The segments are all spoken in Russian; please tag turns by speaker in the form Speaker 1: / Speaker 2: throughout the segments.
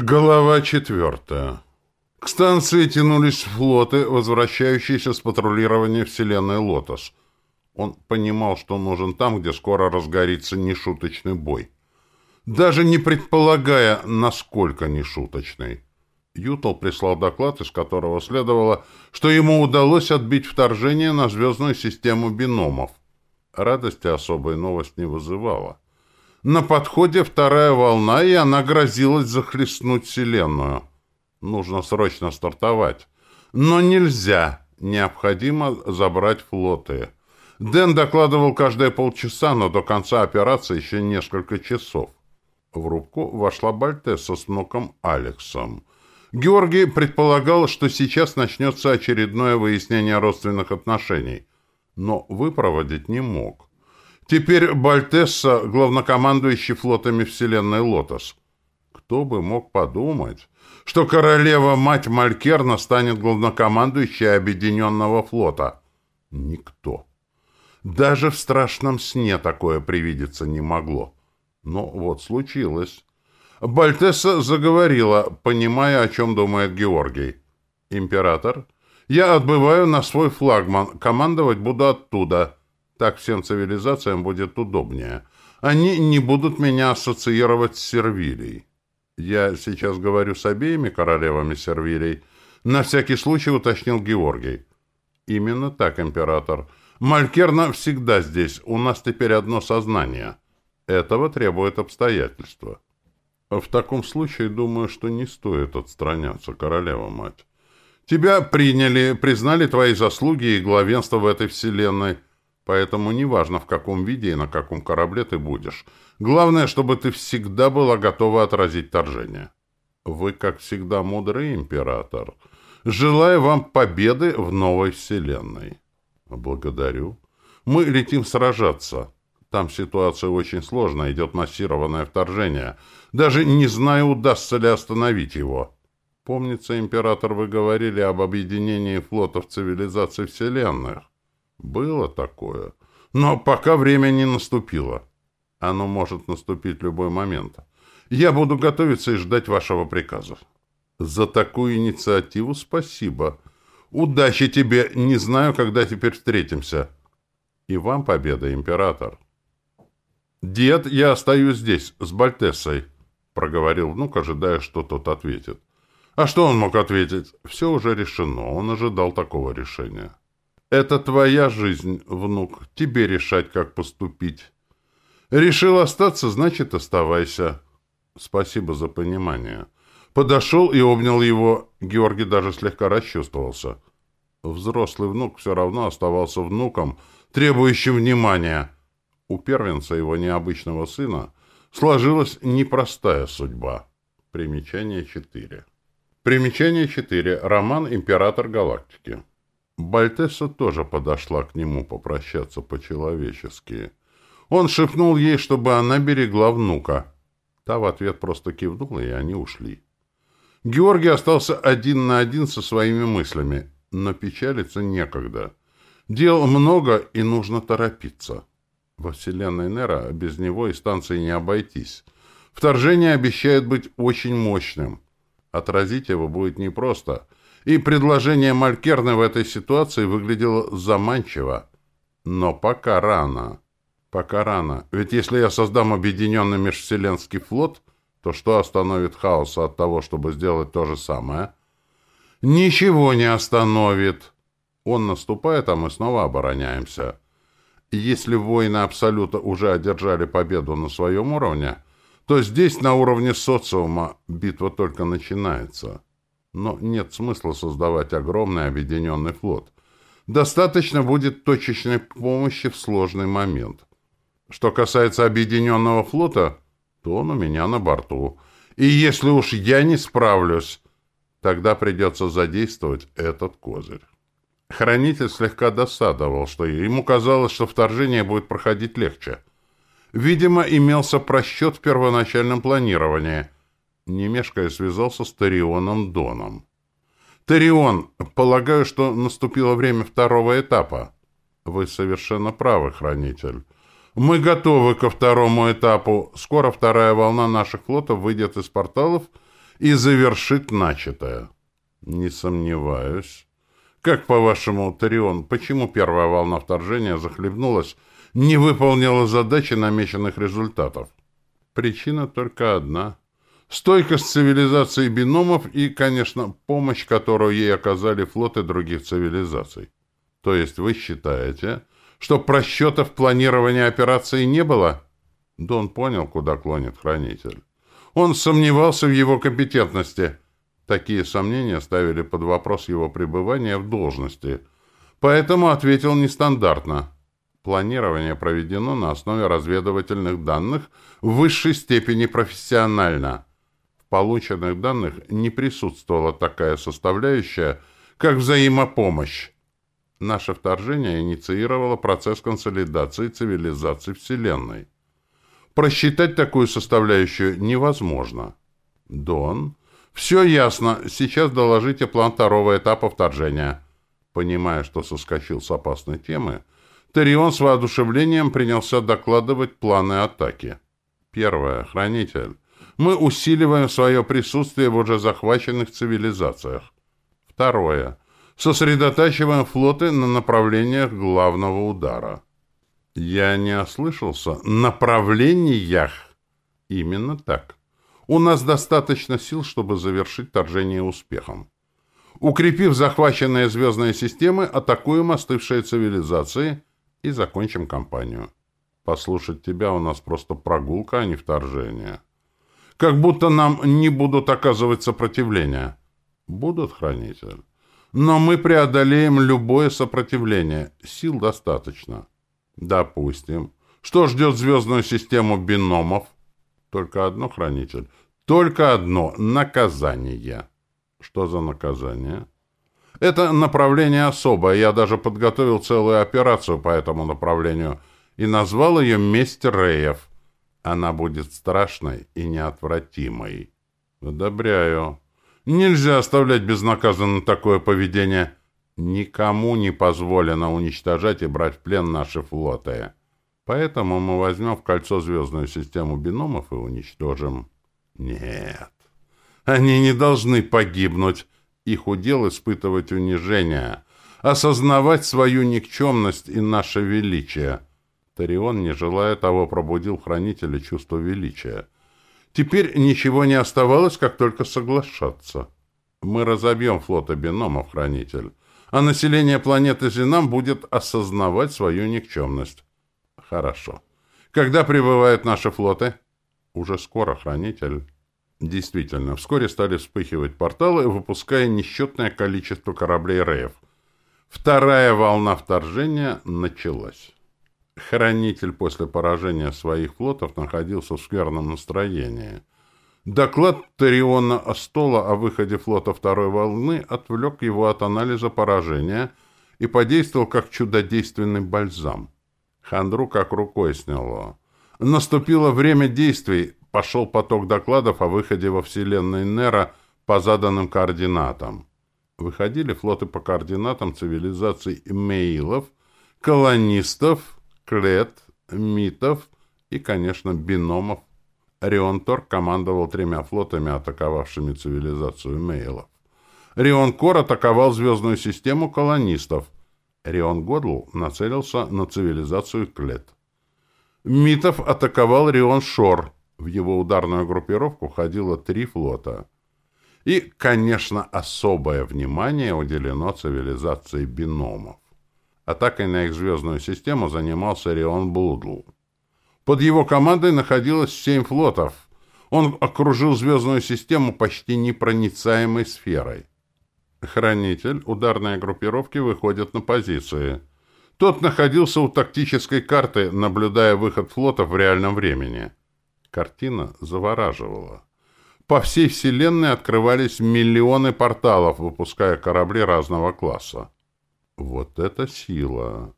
Speaker 1: Глава четвертая. К станции тянулись флоты, возвращающиеся с патрулирования вселенной «Лотос». Он понимал, что нужен там, где скоро разгорится нешуточный бой. Даже не предполагая, насколько нешуточный. Ютал прислал доклад, из которого следовало, что ему удалось отбить вторжение на звездную систему биномов. Радости особой новость не вызывала. На подходе вторая волна, и она грозилась захлестнуть Вселенную. Нужно срочно стартовать. Но нельзя. Необходимо забрать флоты. Дэн докладывал каждые полчаса, но до конца операции еще несколько часов. В рубку вошла Бальтесса с внуком Алексом. Георгий предполагал, что сейчас начнется очередное выяснение родственных отношений, но выпроводить не мог. Теперь Бальтесса — главнокомандующий флотами Вселенной Лотос. Кто бы мог подумать, что королева-мать Малькерна станет главнокомандующей Объединенного флота? Никто. Даже в страшном сне такое привидеться не могло. Но вот случилось. Бальтесса заговорила, понимая, о чем думает Георгий. «Император, я отбываю на свой флагман, командовать буду оттуда». Так всем цивилизациям будет удобнее. Они не будут меня ассоциировать с сервилей. Я сейчас говорю с обеими королевами сервилей. На всякий случай уточнил Георгий. Именно так, император. Малькерна всегда здесь. У нас теперь одно сознание. Этого требует обстоятельства. В таком случае, думаю, что не стоит отстраняться, королева-мать. Тебя приняли, признали твои заслуги и главенство в этой вселенной поэтому неважно, в каком виде и на каком корабле ты будешь. Главное, чтобы ты всегда была готова отразить вторжение. Вы, как всегда, мудрый император. Желаю вам победы в новой вселенной. Благодарю. Мы летим сражаться. Там ситуация очень сложная, идет массированное вторжение. Даже не знаю, удастся ли остановить его. Помнится, император, вы говорили об объединении флотов цивилизаций вселенных. Было такое. Но пока время не наступило. Оно может наступить в любой момент. Я буду готовиться и ждать вашего приказа. За такую инициативу спасибо. Удачи тебе. Не знаю, когда теперь встретимся. И вам победа, император. Дед, я остаюсь здесь, с Бальтессой, проговорил внук, ожидая, что тот ответит. А что он мог ответить? Все уже решено. Он ожидал такого решения. Это твоя жизнь, внук. Тебе решать, как поступить. Решил остаться, значит, оставайся. Спасибо за понимание. Подошел и обнял его. Георгий даже слегка расчувствовался. Взрослый внук все равно оставался внуком, требующим внимания. У первенца его необычного сына сложилась непростая судьба. Примечание 4. Примечание 4. Роман «Император галактики». Бальтесса тоже подошла к нему попрощаться по-человечески. Он шепнул ей, чтобы она берегла внука. Та в ответ просто кивнула, и они ушли. Георгий остался один на один со своими мыслями, но печалиться некогда. Дел много, и нужно торопиться. Во вселенной Нера без него и станции не обойтись. Вторжение обещает быть очень мощным. Отразить его будет непросто — и предложение Малькерны в этой ситуации выглядело заманчиво. Но пока рано. Пока рано. Ведь если я создам объединенный межвселенский флот, то что остановит хаоса от того, чтобы сделать то же самое? Ничего не остановит. Он наступает, а мы снова обороняемся. Если воины Абсолюта уже одержали победу на своем уровне, то здесь, на уровне социума, битва только начинается но нет смысла создавать огромный объединенный флот. Достаточно будет точечной помощи в сложный момент. Что касается объединенного флота, то он у меня на борту. И если уж я не справлюсь, тогда придется задействовать этот козырь. Хранитель слегка досадовал, что ему казалось, что вторжение будет проходить легче. Видимо, имелся просчет в первоначальном планировании – не мешкая связался с Тарионом Доном. «Тарион, полагаю, что наступило время второго этапа». «Вы совершенно правы, хранитель. Мы готовы ко второму этапу. Скоро вторая волна наших флотов выйдет из порталов и завершит начатое. Не сомневаюсь. Как, по-вашему, Тарион, почему первая волна вторжения захлебнулась, не выполнила задачи намеченных результатов? Причина только одна. стойкость цивилизации биномов и, конечно, помощь, которую ей оказали флоты других цивилизаций. То есть вы считаете, что просчетов планирования операции не было? Дон понял, куда клонит хранитель. Он сомневался в его компетентности. Такие сомнения ставили под вопрос его пребывания в должности, поэтому ответил нестандартно. Планирование проведено на основе разведывательных данных в высшей степени профессионально – полученных данных не присутствовала такая составляющая, как взаимопомощь. Наше вторжение инициировало процесс консолидации цивилизаций Вселенной. Просчитать такую составляющую невозможно. Дон. Все ясно. Сейчас доложите план второго этапа вторжения. Понимая, что соскочил с опасной темы, Тарион с воодушевлением принялся докладывать планы атаки. Первое. Хранитель мы усиливаем свое присутствие в уже захваченных цивилизациях. Второе. Сосредотачиваем флоты на направлениях главного удара. Я не ослышался. Направлениях. Именно так. У нас достаточно сил, чтобы завершить торжение успехом. Укрепив захваченные звездные системы, атакуем остывшие цивилизации и закончим кампанию. Послушать тебя у нас просто прогулка, а не вторжение как будто нам не будут оказывать сопротивления. Будут, хранитель. Но мы преодолеем любое сопротивление. Сил достаточно. Допустим. Что ждет звездную систему биномов? Только одно, хранитель. Только одно — наказание. Что за наказание? Это направление особое. Я даже подготовил целую операцию по этому направлению и назвал ее «Месть Реев». Она будет страшной и неотвратимой. Одобряю. Нельзя оставлять безнаказанно такое поведение. Никому не позволено уничтожать и брать в плен наши флоты. Поэтому мы возьмем в кольцо звездную систему биномов и уничтожим. Нет. Они не должны погибнуть. Их удел испытывать унижение, осознавать свою никчемность и наше величие. Тарион, не желая того, пробудил хранителя чувство величия. Теперь ничего не оставалось, как только соглашаться. Мы разобьем флота биномов, хранитель, а население планеты Зинам будет осознавать свою никчемность. Хорошо. Когда прибывают наши флоты? Уже скоро, хранитель. Действительно, вскоре стали вспыхивать порталы, выпуская несчетное количество кораблей Реев. Вторая волна вторжения началась хранитель после поражения своих флотов находился в скверном настроении. Доклад Тариона Остола о выходе флота второй волны отвлек его от анализа поражения и подействовал как чудодейственный бальзам. Хандру как рукой сняло. Наступило время действий, пошел поток докладов о выходе во вселенной Нера по заданным координатам. Выходили флоты по координатам цивилизаций Меилов, колонистов, клет, митов и, конечно, биномов Рион Тор командовал тремя флотами, атаковавшими цивилизацию Мейлов. Рион Кор атаковал звездную систему колонистов. Рион Годл нацелился на цивилизацию Клет. Митов атаковал Рион Шор. В его ударную группировку входило три флота. И, конечно, особое внимание уделено цивилизации биномов. атакой на их звездную систему занимался Рион Блудлу. Под его командой находилось семь флотов. Он окружил звездную систему почти непроницаемой сферой. Хранитель ударной группировки выходит на позиции. Тот находился у тактической карты, наблюдая выход флотов в реальном времени. Картина завораживала. По всей Вселенной открывались миллионы порталов, выпуская корабли разного класса. Вот это сила!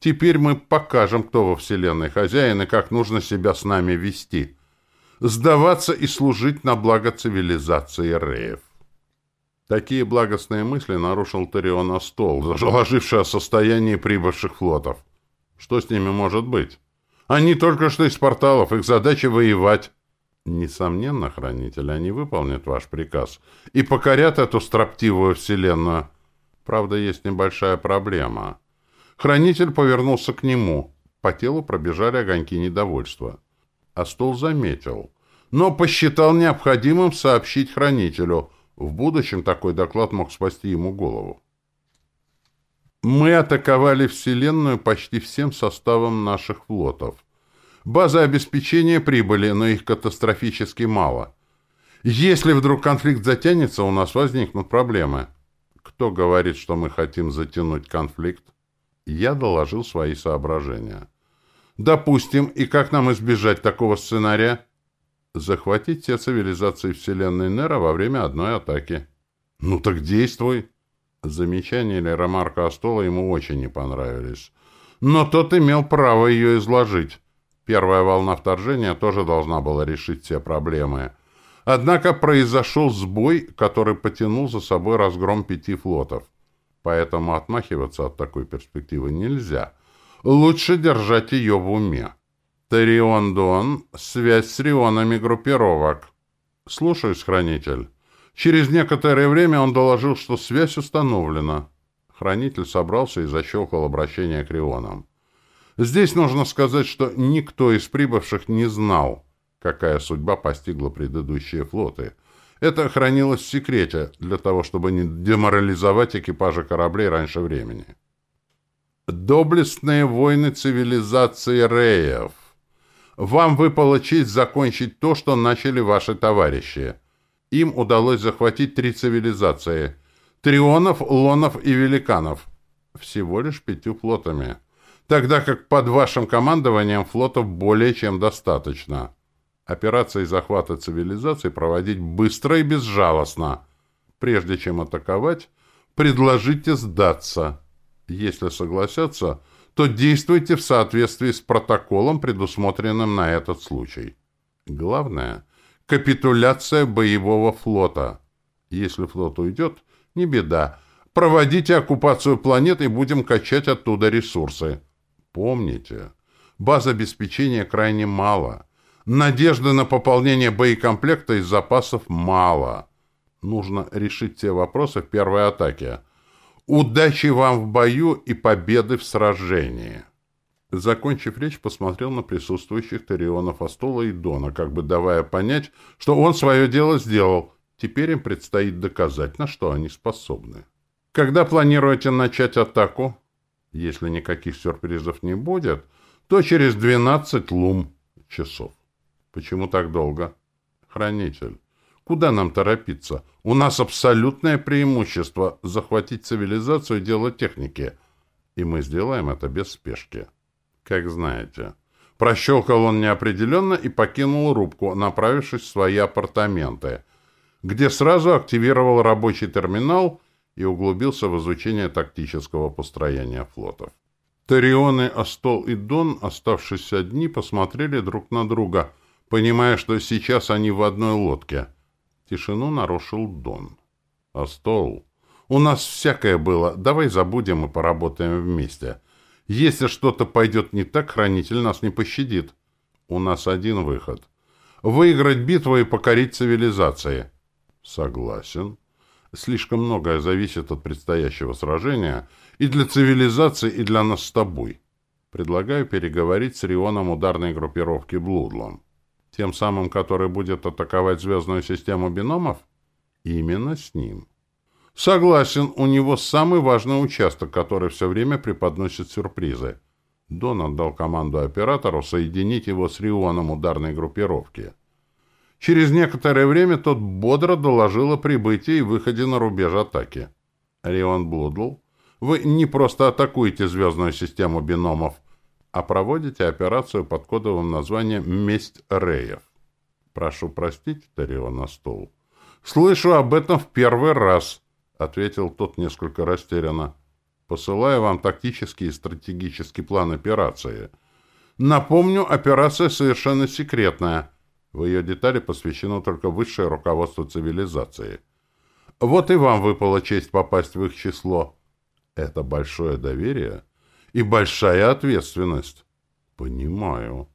Speaker 1: Теперь мы покажем, кто во Вселенной хозяин и как нужно себя с нами вести. Сдаваться и служить на благо цивилизации Реев. Такие благостные мысли нарушил Тариона Стол, заложивший о состоянии прибывших флотов. Что с ними может быть? Они только что из порталов, их задача воевать. Несомненно, хранитель, они выполнят ваш приказ и покорят эту строптивую вселенную. Правда, есть небольшая проблема. Хранитель повернулся к нему. По телу пробежали огоньки недовольства. А стол заметил. Но посчитал необходимым сообщить хранителю. В будущем такой доклад мог спасти ему голову. Мы атаковали Вселенную почти всем составом наших флотов. Базы обеспечения прибыли, но их катастрофически мало. Если вдруг конфликт затянется, у нас возникнут проблемы кто говорит, что мы хотим затянуть конфликт? Я доложил свои соображения. Допустим, и как нам избежать такого сценария? Захватить все цивилизации Вселенной Нера во время одной атаки. Ну так действуй. Замечания или ремарка Астола ему очень не понравились. Но тот имел право ее изложить. Первая волна вторжения тоже должна была решить все проблемы. Однако произошел сбой, который потянул за собой разгром пяти флотов. Поэтому отмахиваться от такой перспективы нельзя. Лучше держать ее в уме. Тарион Дон, связь с рионами группировок. Слушаюсь, хранитель. Через некоторое время он доложил, что связь установлена. Хранитель собрался и защелкал обращение к рионам. Здесь нужно сказать, что никто из прибывших не знал, какая судьба постигла предыдущие флоты. Это хранилось в секрете для того, чтобы не деморализовать экипажи кораблей раньше времени. Доблестные войны цивилизации Реев. Вам выпала честь закончить то, что начали ваши товарищи. Им удалось захватить три цивилизации – Трионов, Лонов и Великанов. Всего лишь пятью флотами. Тогда как под вашим командованием флотов более чем достаточно. Операции захвата цивилизации проводить быстро и безжалостно. Прежде чем атаковать, предложите сдаться. Если согласятся, то действуйте в соответствии с протоколом, предусмотренным на этот случай. Главное – капитуляция боевого флота. Если флот уйдет, не беда. Проводите оккупацию планет и будем качать оттуда ресурсы. Помните, баз обеспечения крайне мало – надежды на пополнение боекомплекта из запасов мало. Нужно решить все вопросы в первой атаке. Удачи вам в бою и победы в сражении. Закончив речь, посмотрел на присутствующих Терионов Астула и Дона, как бы давая понять, что он свое дело сделал. Теперь им предстоит доказать, на что они способны. Когда планируете начать атаку? Если никаких сюрпризов не будет, то через 12 лум часов. Почему так долго? Хранитель. Куда нам торопиться? У нас абсолютное преимущество захватить цивилизацию и дело техники. И мы сделаем это без спешки. Как знаете. Прощелкал он неопределенно и покинул рубку, направившись в свои апартаменты, где сразу активировал рабочий терминал и углубился в изучение тактического построения флотов. Тарионы, Остол и Дон, оставшись одни, посмотрели друг на друга – понимая, что сейчас они в одной лодке. Тишину нарушил Дон. А стол? У нас всякое было. Давай забудем и поработаем вместе. Если что-то пойдет не так, хранитель нас не пощадит. У нас один выход. Выиграть битву и покорить цивилизации. Согласен. Слишком многое зависит от предстоящего сражения и для цивилизации, и для нас с тобой. Предлагаю переговорить с Рионом ударной группировки Блудлом. Тем самым, который будет атаковать звездную систему биномов? Именно с ним. Согласен, у него самый важный участок, который все время преподносит сюрпризы. Дон отдал команду оператору соединить его с Рионом ударной группировки. Через некоторое время тот бодро доложил о прибытии и выходе на рубеж атаки. Рион Блудл, вы не просто атакуете звездную систему биномов, а проводите операцию под кодовым названием «Месть Реев». Прошу простить, на стол. «Слышу об этом в первый раз», — ответил тот несколько растерянно. «Посылаю вам тактические и стратегический план операции. Напомню, операция совершенно секретная. В ее детали посвящено только высшее руководство цивилизации. Вот и вам выпала честь попасть в их число. Это большое доверие» и большая ответственность. Понимаю.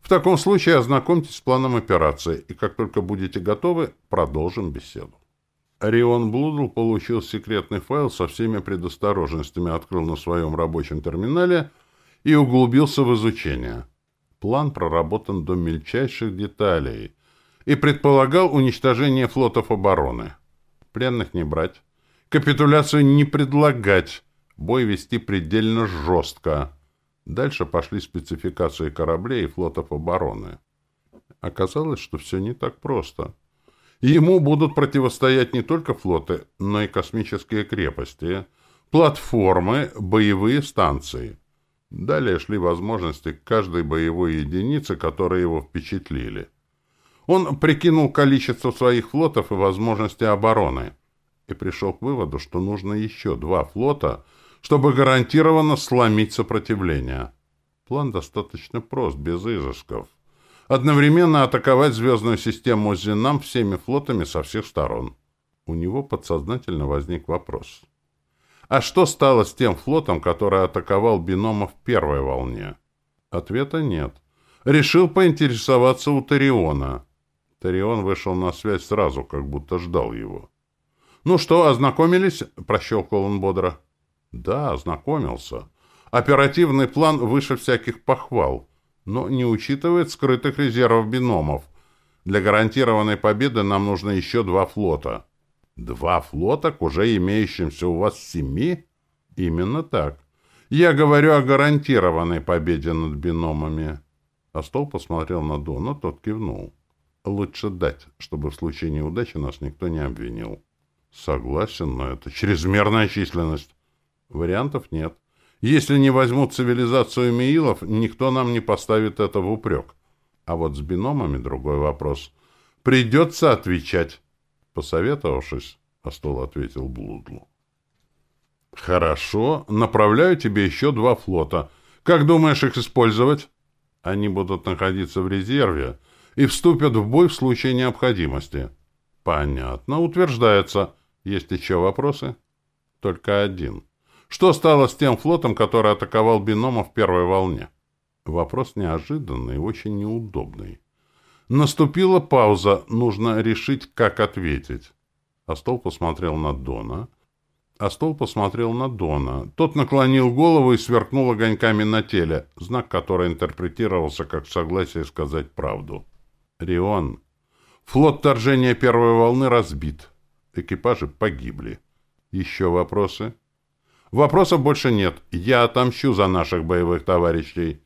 Speaker 1: В таком случае ознакомьтесь с планом операции, и как только будете готовы, продолжим беседу. Орион Блудл получил секретный файл со всеми предосторожностями, открыл на своем рабочем терминале и углубился в изучение. План проработан до мельчайших деталей и предполагал уничтожение флотов обороны. Пленных не брать, капитуляцию не предлагать, бой вести предельно жестко. Дальше пошли спецификации кораблей и флотов обороны. Оказалось, что все не так просто. Ему будут противостоять не только флоты, но и космические крепости, платформы, боевые станции. Далее шли возможности каждой боевой единицы, которые его впечатлили. Он прикинул количество своих флотов и возможности обороны и пришел к выводу, что нужно еще два флота – чтобы гарантированно сломить сопротивление. План достаточно прост, без изысков. Одновременно атаковать звездную систему Зинам всеми флотами со всех сторон. У него подсознательно возник вопрос. А что стало с тем флотом, который атаковал бинома в первой волне? Ответа нет. Решил поинтересоваться у Тариона. Тарион вышел на связь сразу, как будто ждал его. «Ну что, ознакомились?» — прощелкал он бодро. Да, ознакомился. Оперативный план выше всяких похвал, но не учитывает скрытых резервов биномов. Для гарантированной победы нам нужно еще два флота. Два флота к уже имеющимся у вас семи? Именно так. Я говорю о гарантированной победе над биномами. Астол посмотрел на Дона, тот кивнул. Лучше дать, чтобы в случае неудачи нас никто не обвинил. Согласен, но это чрезмерная численность. Вариантов нет. Если не возьмут цивилизацию Миилов, никто нам не поставит это в упрек. А вот с биномами другой вопрос. Придется отвечать. Посоветовавшись, Астол ответил Блудлу. «Хорошо. Направляю тебе еще два флота. Как думаешь их использовать?» «Они будут находиться в резерве и вступят в бой в случае необходимости». «Понятно. Утверждается. Есть еще вопросы?» «Только один». Что стало с тем флотом, который атаковал бинома в первой волне? Вопрос неожиданный и очень неудобный. Наступила пауза, нужно решить, как ответить. Астол посмотрел на Дона. Астол посмотрел на Дона. Тот наклонил голову и сверкнул огоньками на теле, знак который интерпретировался как согласие сказать правду. «Рион, флот торжения первой волны разбит. Экипажи погибли. Еще вопросы?» Вопросов больше нет. Я отомщу за наших боевых товарищей.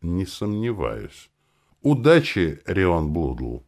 Speaker 1: Не сомневаюсь. Удачи, Рион Блудл.